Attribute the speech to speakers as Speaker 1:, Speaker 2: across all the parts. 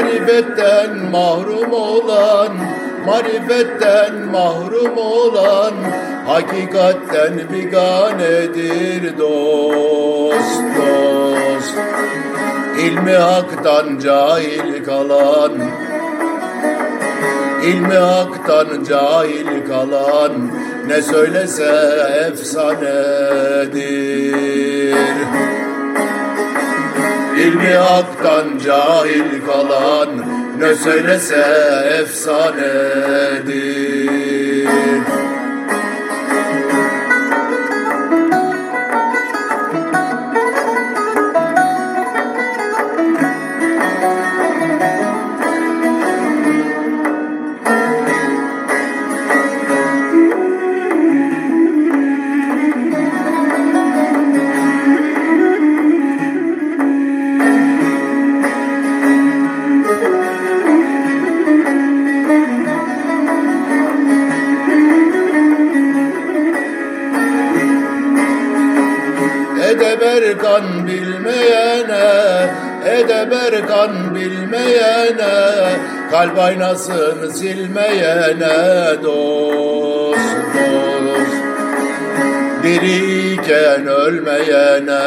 Speaker 1: Marifetten mahrum olan Marifetten mahrum olan Hakikatten biganedir dost dost İlmi haktan cahil kalan İlmi haktan cahil kalan ne söylese efsanedir. İlmi haktan cahil kalan ne söylese efsanedir. Edeberkan bilmeyene, edeberkan bilmeyene, kalp aynasını silmeyene dost dost. Diriyken ölmeyene,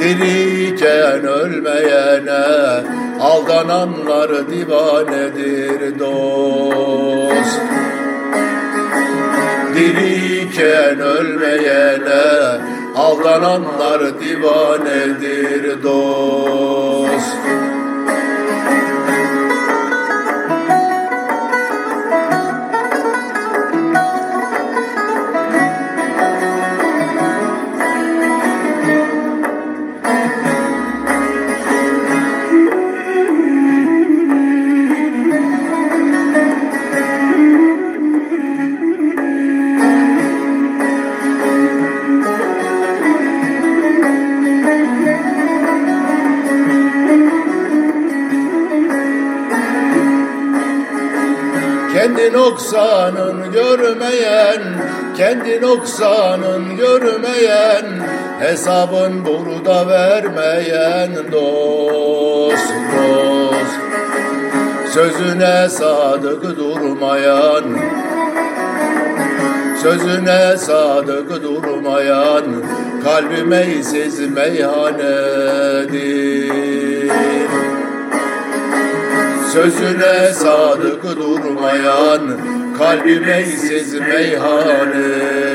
Speaker 1: diriyken ölmeyene, aldananlar divanedir dost diriyken ölmeyene aldananlar divanedir dost. Kendi noksanın görmeyen, kendi noksanın görmeyen, hesabın burada vermeyen dost dost. Sözüne sadık durmayan, sözüne sadık durmayan, kalbi meysiz meyhanedir. Sözüne sadık durmayan kalbi meysiz meyhanedir.